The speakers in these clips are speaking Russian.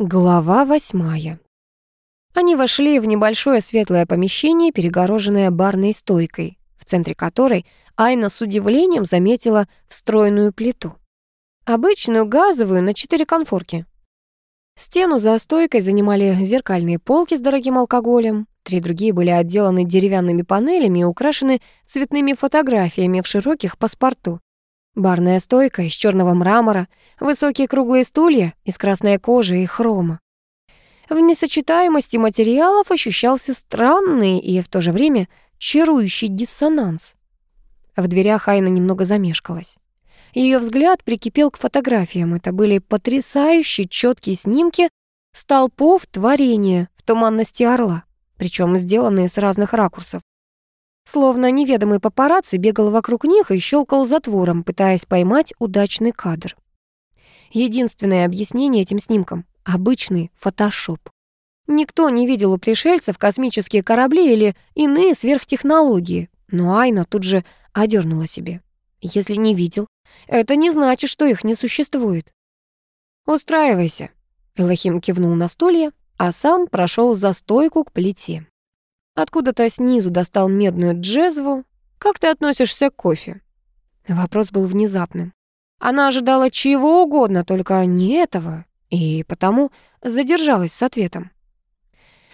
Глава восьмая. Они вошли в небольшое светлое помещение, перегороженное барной стойкой, в центре которой Айна с удивлением заметила встроенную плиту. Обычную газовую на четыре конфорки. Стену за стойкой занимали зеркальные полки с дорогим алкоголем. Три другие были отделаны деревянными панелями и украшены цветными фотографиями в широких паспорту. Барная стойка из черного мрамора, высокие круглые стулья из красной кожи и хрома. В несочетаемости материалов ощущался странный и в то же время чарующий диссонанс. В дверях Айна немного замешкалась. Ее взгляд прикипел к фотографиям. Это были потрясающие четкие снимки столпов творения в туманности орла, причем сделанные с разных ракурсов. Словно неведомый папарацци бегал вокруг них и щелкал затвором, пытаясь поймать удачный кадр. Единственное объяснение этим снимкам — обычный фотошоп. Никто не видел у пришельцев космические корабли или иные сверхтехнологии, но Айна тут же одернула себе. Если не видел, это не значит, что их не существует. «Устраивайся», — Элохим кивнул на стулья, а сам прошел за стойку к плите. Откуда-то снизу достал медную джезву. «Как ты относишься к кофе?» Вопрос был внезапным. Она ожидала чего угодно, только не этого, и потому задержалась с ответом.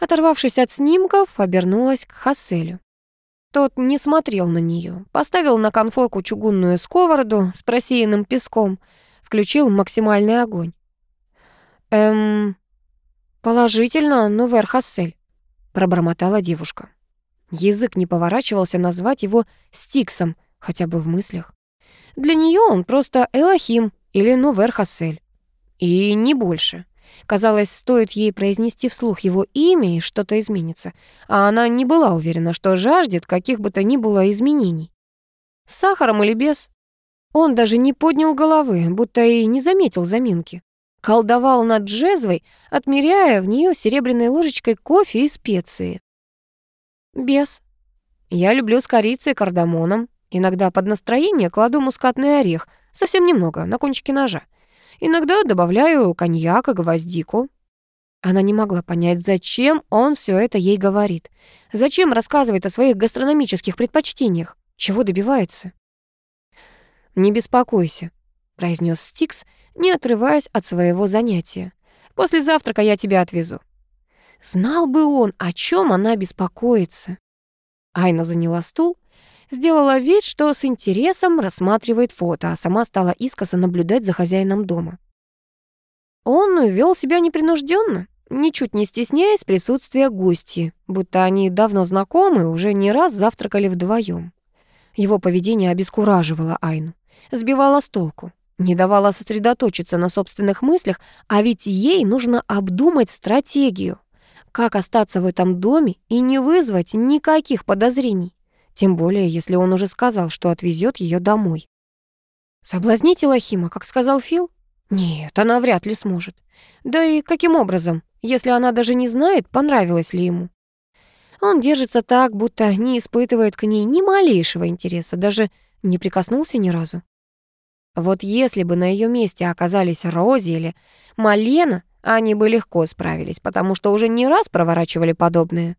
Оторвавшись от снимков, обернулась к Хасселю. Тот не смотрел на нее, поставил на конфорку чугунную сковороду с просеянным песком, включил максимальный огонь. «Эм, положительно, но Вер Хассель пробормотала девушка. Язык не поворачивался назвать его Стиксом, хотя бы в мыслях. Для нее он просто Элохим или Нувер Хассель. И не больше. Казалось, стоит ей произнести вслух его имя, и что-то изменится. А она не была уверена, что жаждет каких бы то ни было изменений. С сахаром или без? Он даже не поднял головы, будто и не заметил заминки колдовал над джезвой, отмеряя в нее серебряной ложечкой кофе и специи. Без. Я люблю с корицей и кардамоном. Иногда под настроение кладу мускатный орех, совсем немного, на кончике ножа. Иногда добавляю коньяк и гвоздику. Она не могла понять, зачем он все это ей говорит. Зачем рассказывает о своих гастрономических предпочтениях? Чего добивается? «Не беспокойся», — произнес Стикс, не отрываясь от своего занятия. «После завтрака я тебя отвезу». Знал бы он, о чем она беспокоится. Айна заняла стул, сделала вид, что с интересом рассматривает фото, а сама стала искоса наблюдать за хозяином дома. Он вел себя непринужденно, ничуть не стесняясь присутствия гостей, будто они давно знакомы, уже не раз завтракали вдвоем. Его поведение обескураживало Айну, сбивало с толку не давала сосредоточиться на собственных мыслях, а ведь ей нужно обдумать стратегию. Как остаться в этом доме и не вызвать никаких подозрений? Тем более, если он уже сказал, что отвезет ее домой. Соблазнить Илохима, как сказал Фил? Нет, она вряд ли сможет. Да и каким образом, если она даже не знает, понравилось ли ему? Он держится так, будто не испытывает к ней ни малейшего интереса, даже не прикоснулся ни разу. Вот если бы на ее месте оказались Рози или Малена, они бы легко справились, потому что уже не раз проворачивали подобное.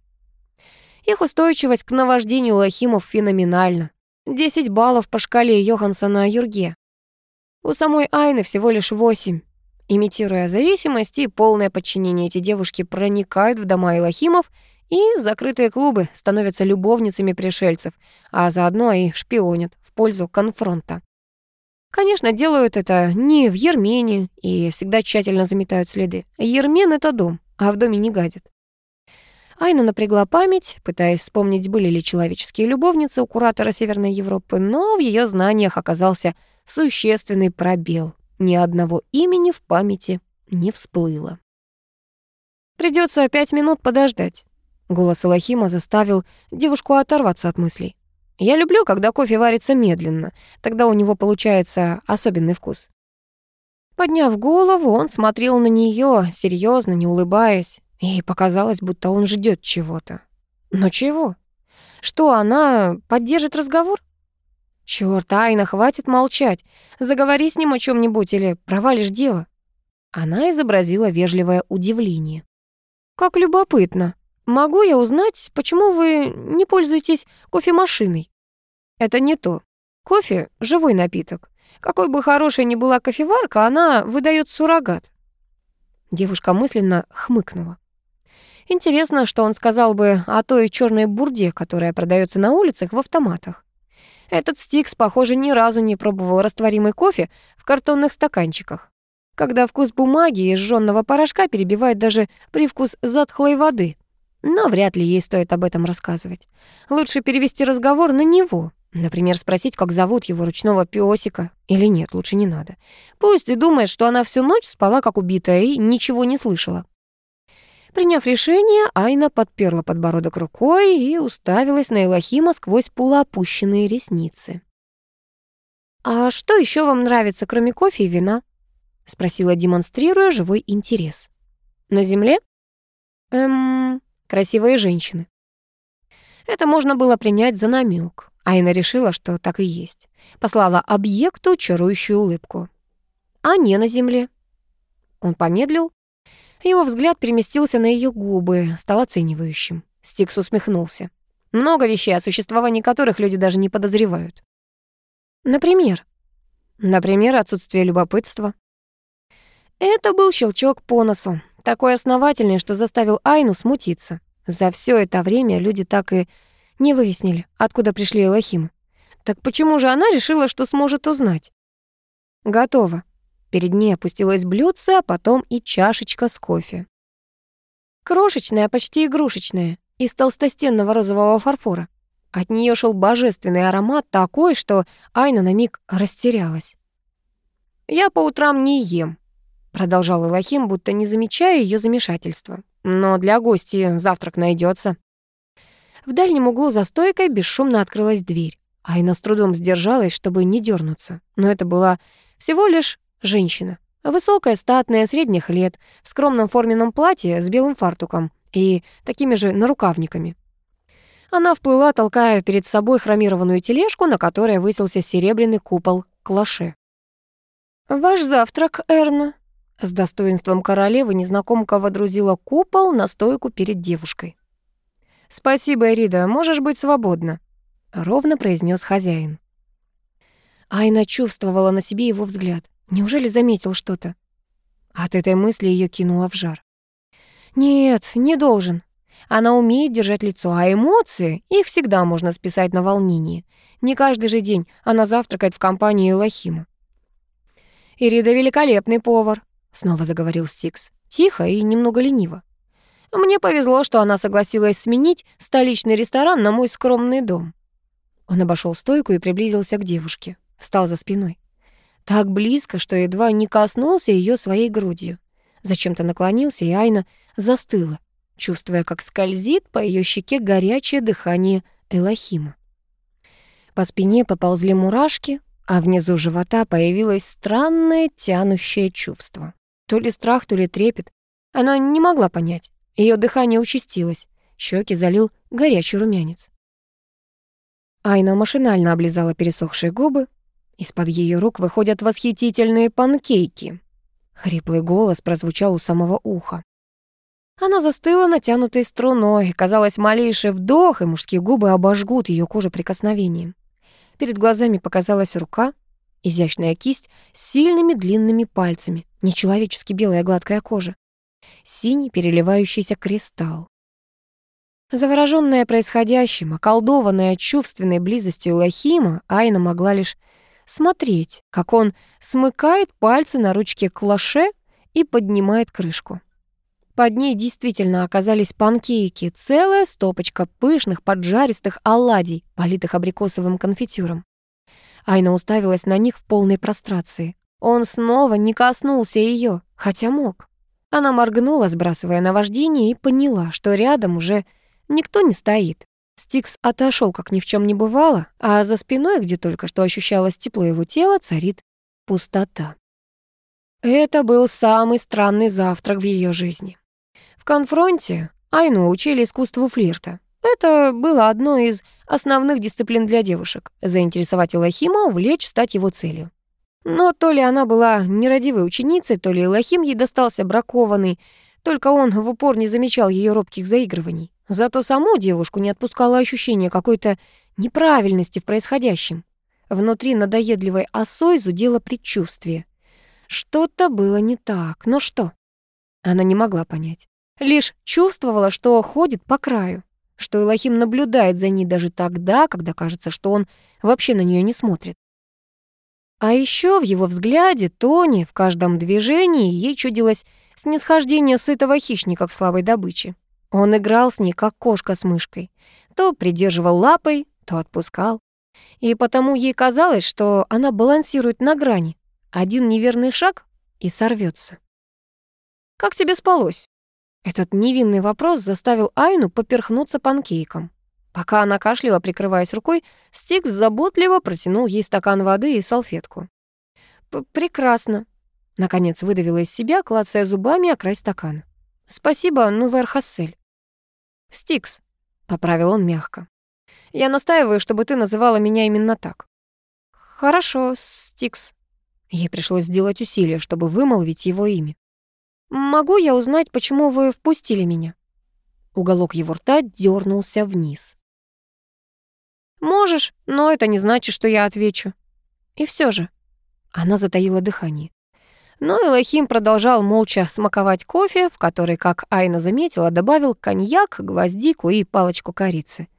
Их устойчивость к наваждению лохимов феноменальна. 10 баллов по шкале Йохансона Юрге. У самой Айны всего лишь 8. Имитируя зависимость и полное подчинение, эти девушки проникают в дома Илохимов, и закрытые клубы становятся любовницами пришельцев, а заодно и шпионят в пользу конфронта. Конечно, делают это не в Ермене и всегда тщательно заметают следы. Ермен — это дом, а в доме не гадит. Айна напрягла память, пытаясь вспомнить, были ли человеческие любовницы у куратора Северной Европы, но в ее знаниях оказался существенный пробел. Ни одного имени в памяти не всплыло. Придется пять минут подождать. Голос Элохима заставил девушку оторваться от мыслей. Я люблю, когда кофе варится медленно, тогда у него получается особенный вкус. Подняв голову, он смотрел на нее, серьезно, не улыбаясь, и показалось, будто он ждет чего-то. Но чего? Что, она поддержит разговор? Чёрт, Айна, хватит молчать. Заговори с ним о чем нибудь или провалишь дело. Она изобразила вежливое удивление. «Как любопытно. Могу я узнать, почему вы не пользуетесь кофемашиной?» «Это не то. Кофе — живой напиток. Какой бы хорошей ни была кофеварка, она выдает суррогат». Девушка мысленно хмыкнула. Интересно, что он сказал бы о той черной бурде, которая продается на улицах в автоматах. Этот Стикс, похоже, ни разу не пробовал растворимый кофе в картонных стаканчиках, когда вкус бумаги и жжённого порошка перебивает даже привкус затхлой воды. Но вряд ли ей стоит об этом рассказывать. Лучше перевести разговор на него. Например, спросить, как зовут его ручного пёсика. Или нет, лучше не надо. Пусть и думает, что она всю ночь спала как убитая и ничего не слышала. Приняв решение, Айна подперла подбородок рукой и уставилась на Элохима сквозь полуопущенные ресницы. «А что еще вам нравится, кроме кофе и вина?» — спросила, демонстрируя живой интерес. «На земле?» «Эм, красивые женщины». Это можно было принять за намек. Айна решила, что так и есть. Послала объекту чарующую улыбку. «А не на земле». Он помедлил, его взгляд переместился на ее губы, стал оценивающим. Стикс усмехнулся. Много вещей, о существовании которых люди даже не подозревают. Например? Например, отсутствие любопытства. Это был щелчок по носу, такой основательный, что заставил Айну смутиться. За все это время люди так и не выяснили, откуда пришли Элохимы. Так почему же она решила, что сможет узнать? Готово. Перед ней опустилось блюдце, а потом и чашечка с кофе. Крошечная, почти игрушечная, из толстостенного розового фарфора. От нее шел божественный аромат, такой, что Айна на миг растерялась. «Я по утрам не ем», — продолжал Элохим, будто не замечая ее замешательства. «Но для гостей завтрак найдется. В дальнем углу за стойкой бесшумно открылась дверь. Айна с трудом сдержалась, чтобы не дернуться. Но это была всего лишь Женщина. Высокая, статная, средних лет, в скромном форменном платье с белым фартуком и такими же нарукавниками. Она вплыла, толкая перед собой хромированную тележку, на которой высился серебряный купол клаше. «Ваш завтрак, Эрна», — с достоинством королевы незнакомка водрузила купол на стойку перед девушкой. «Спасибо, Эрида, можешь быть свободна», — ровно произнес хозяин. Айна чувствовала на себе его взгляд. Неужели заметил что-то? От этой мысли ее кинуло в жар. Нет, не должен. Она умеет держать лицо, а эмоции, их всегда можно списать на волнение. Не каждый же день она завтракает в компании Элохима. «Ирида великолепный повар», — снова заговорил Стикс. Тихо и немного лениво. «Мне повезло, что она согласилась сменить столичный ресторан на мой скромный дом». Он обошел стойку и приблизился к девушке. Встал за спиной. Так близко, что едва не коснулся ее своей грудью. Зачем-то наклонился, и Айна застыла, чувствуя, как скользит по ее щеке горячее дыхание Элохима. По спине поползли мурашки, а внизу живота появилось странное тянущее чувство. То ли страх, то ли трепет. Она не могла понять. Ее дыхание участилось, щеки залил горячий румянец. Айна машинально облизала пересохшие губы, из-под ее рук выходят восхитительные панкейки. Хриплый голос прозвучал у самого уха. Она застыла натянутой струной. Казалось, малейший вдох, и мужские губы обожгут ее кожу прикосновением. Перед глазами показалась рука, изящная кисть с сильными длинными пальцами, нечеловечески белая гладкая кожа, синий переливающийся кристалл. Заворожённая происходящим, околдованная чувственной близостью Лохима, Айна могла лишь смотреть, как он смыкает пальцы на ручке клаше и поднимает крышку. Под ней действительно оказались панкейки, целая стопочка пышных поджаристых оладий, политых абрикосовым конфитюром. Айна уставилась на них в полной прострации. Он снова не коснулся ее, хотя мог. Она моргнула, сбрасывая наваждение, и поняла, что рядом уже никто не стоит. Стикс отошел, как ни в чем не бывало, а за спиной, где только что ощущалось тепло его тела, царит пустота. Это был самый странный завтрак в ее жизни. В конфронте Айну учили искусству флирта. Это было одной из основных дисциплин для девушек — заинтересовать Элохима, увлечь, стать его целью. Но то ли она была нерадивой ученицей, то ли Лохим ей достался бракованный, только он в упор не замечал ее робких заигрываний. Зато саму девушку не отпускало ощущение какой-то неправильности в происходящем. Внутри надоедливой осой зудело предчувствие. Что-то было не так, но что? Она не могла понять. Лишь чувствовала, что ходит по краю, что Илохим наблюдает за ней даже тогда, когда кажется, что он вообще на нее не смотрит. А еще в его взгляде, тоне, в каждом движении ей чудилось снисхождение сытого хищника к слабой добыче. Он играл с ней, как кошка с мышкой. То придерживал лапой, то отпускал. И потому ей казалось, что она балансирует на грани. Один неверный шаг — и сорвется. «Как тебе спалось?» Этот невинный вопрос заставил Айну поперхнуться панкейком. Пока она кашляла, прикрываясь рукой, Стикс заботливо протянул ей стакан воды и салфетку. «Прекрасно», — наконец выдавила из себя, клацая зубами о край стакана. «Спасибо, Нувер Хассель». «Стикс», — поправил он мягко. «Я настаиваю, чтобы ты называла меня именно так». «Хорошо, Стикс». Ей пришлось сделать усилие, чтобы вымолвить его имя. «Могу я узнать, почему вы впустили меня?» Уголок его рта дернулся вниз. «Можешь, но это не значит, что я отвечу». И все же. Она затаила дыхание. Но Элохим продолжал молча смаковать кофе, в который, как Айна заметила, добавил коньяк, гвоздику и палочку корицы.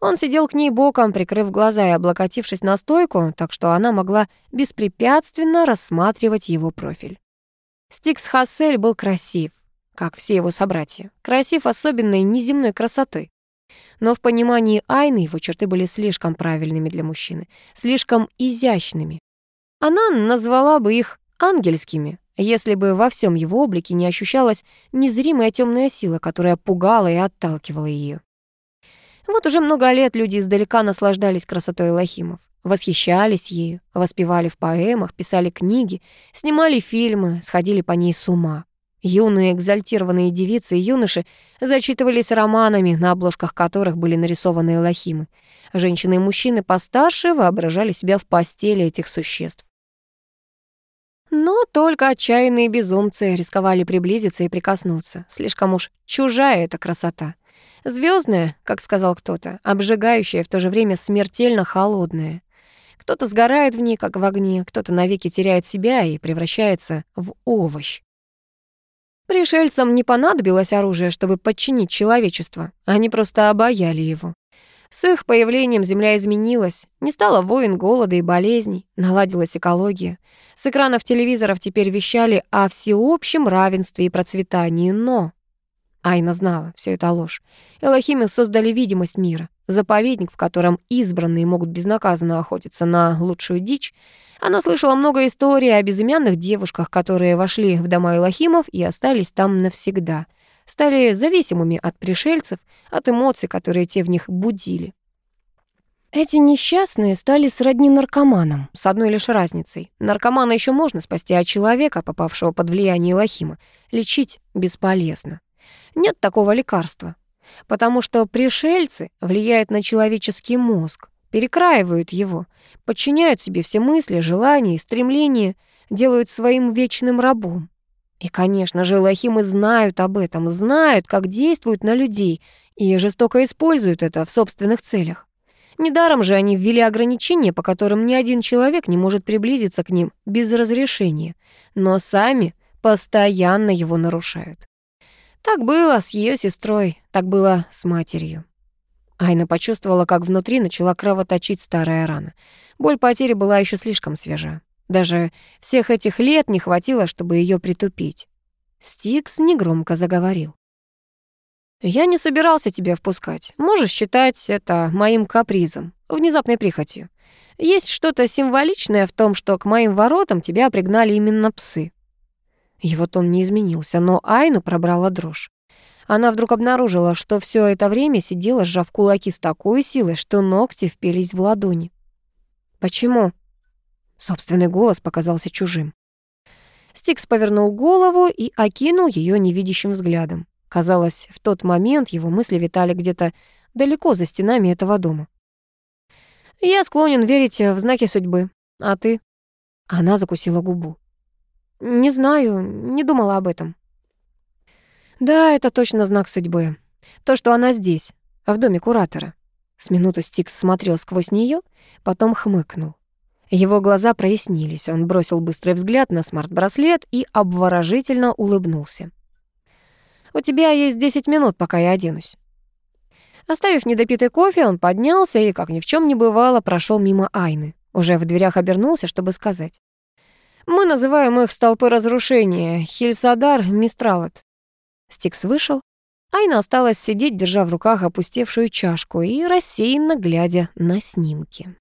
Он сидел к ней боком, прикрыв глаза и облокотившись на стойку, так что она могла беспрепятственно рассматривать его профиль. Стикс Хассель был красив, как все его собратья. Красив особенной неземной красотой. Но в понимании Айны его черты были слишком правильными для мужчины, слишком изящными. Она назвала бы их ангельскими, если бы во всем его облике не ощущалась незримая темная сила, которая пугала и отталкивала ее. Вот уже много лет люди издалека наслаждались красотой Лохимов. Восхищались ею, воспевали в поэмах, писали книги, снимали фильмы, сходили по ней с ума. Юные экзальтированные девицы и юноши зачитывались романами, на обложках которых были нарисованы элохимы. Женщины и мужчины постарше воображали себя в постели этих существ. Но только отчаянные безумцы рисковали приблизиться и прикоснуться. Слишком уж чужая эта красота. Звездная, как сказал кто-то, обжигающая, в то же время смертельно холодная. Кто-то сгорает в ней, как в огне, кто-то навеки теряет себя и превращается в овощ. Пришельцам не понадобилось оружие, чтобы подчинить человечество. Они просто обаяли его. С их появлением Земля изменилась. Не стало войн, голода и болезней. Наладилась экология. С экранов телевизоров теперь вещали о всеобщем равенстве и процветании, но... Айна знала, все это ложь. Элохимы создали видимость мира заповедник, в котором избранные могут безнаказанно охотиться на лучшую дичь. Она слышала много историй о безымянных девушках, которые вошли в дома Элохимов и остались там навсегда. Стали зависимыми от пришельцев, от эмоций, которые те в них будили. Эти несчастные стали сродни наркоманам, с одной лишь разницей. Наркомана еще можно спасти, а человека, попавшего под влияние Лохима, лечить бесполезно. Нет такого лекарства потому что пришельцы влияют на человеческий мозг, перекраивают его, подчиняют себе все мысли, желания и стремления, делают своим вечным рабом. И, конечно же, лохимы знают об этом, знают, как действуют на людей, и жестоко используют это в собственных целях. Недаром же они ввели ограничения, по которым ни один человек не может приблизиться к ним без разрешения, но сами постоянно его нарушают. Так было с ее сестрой, так было с матерью. Айна почувствовала, как внутри начала кровоточить старая рана. Боль потери была еще слишком свежа. Даже всех этих лет не хватило, чтобы ее притупить. Стикс негромко заговорил. «Я не собирался тебя впускать. Можешь считать это моим капризом, внезапной прихотью. Есть что-то символичное в том, что к моим воротам тебя пригнали именно псы. Его тон не изменился, но Айну пробрала дрожь. Она вдруг обнаружила, что все это время сидела, сжав кулаки с такой силой, что ногти впились в ладони. «Почему?» Собственный голос показался чужим. Стикс повернул голову и окинул ее невидящим взглядом. Казалось, в тот момент его мысли витали где-то далеко за стенами этого дома. «Я склонен верить в знаки судьбы. А ты?» Она закусила губу. «Не знаю, не думала об этом». «Да, это точно знак судьбы. То, что она здесь, в доме куратора». С минуту Стикс смотрел сквозь нее, потом хмыкнул. Его глаза прояснились, он бросил быстрый взгляд на смарт-браслет и обворожительно улыбнулся. «У тебя есть 10 минут, пока я оденусь». Оставив недопитый кофе, он поднялся и, как ни в чем не бывало, прошел мимо Айны. Уже в дверях обернулся, чтобы сказать. «Мы называем их столпы разрушения, Хильсадар, Мистралот». Стикс вышел. Айна осталась сидеть, держа в руках опустевшую чашку и рассеянно глядя на снимки.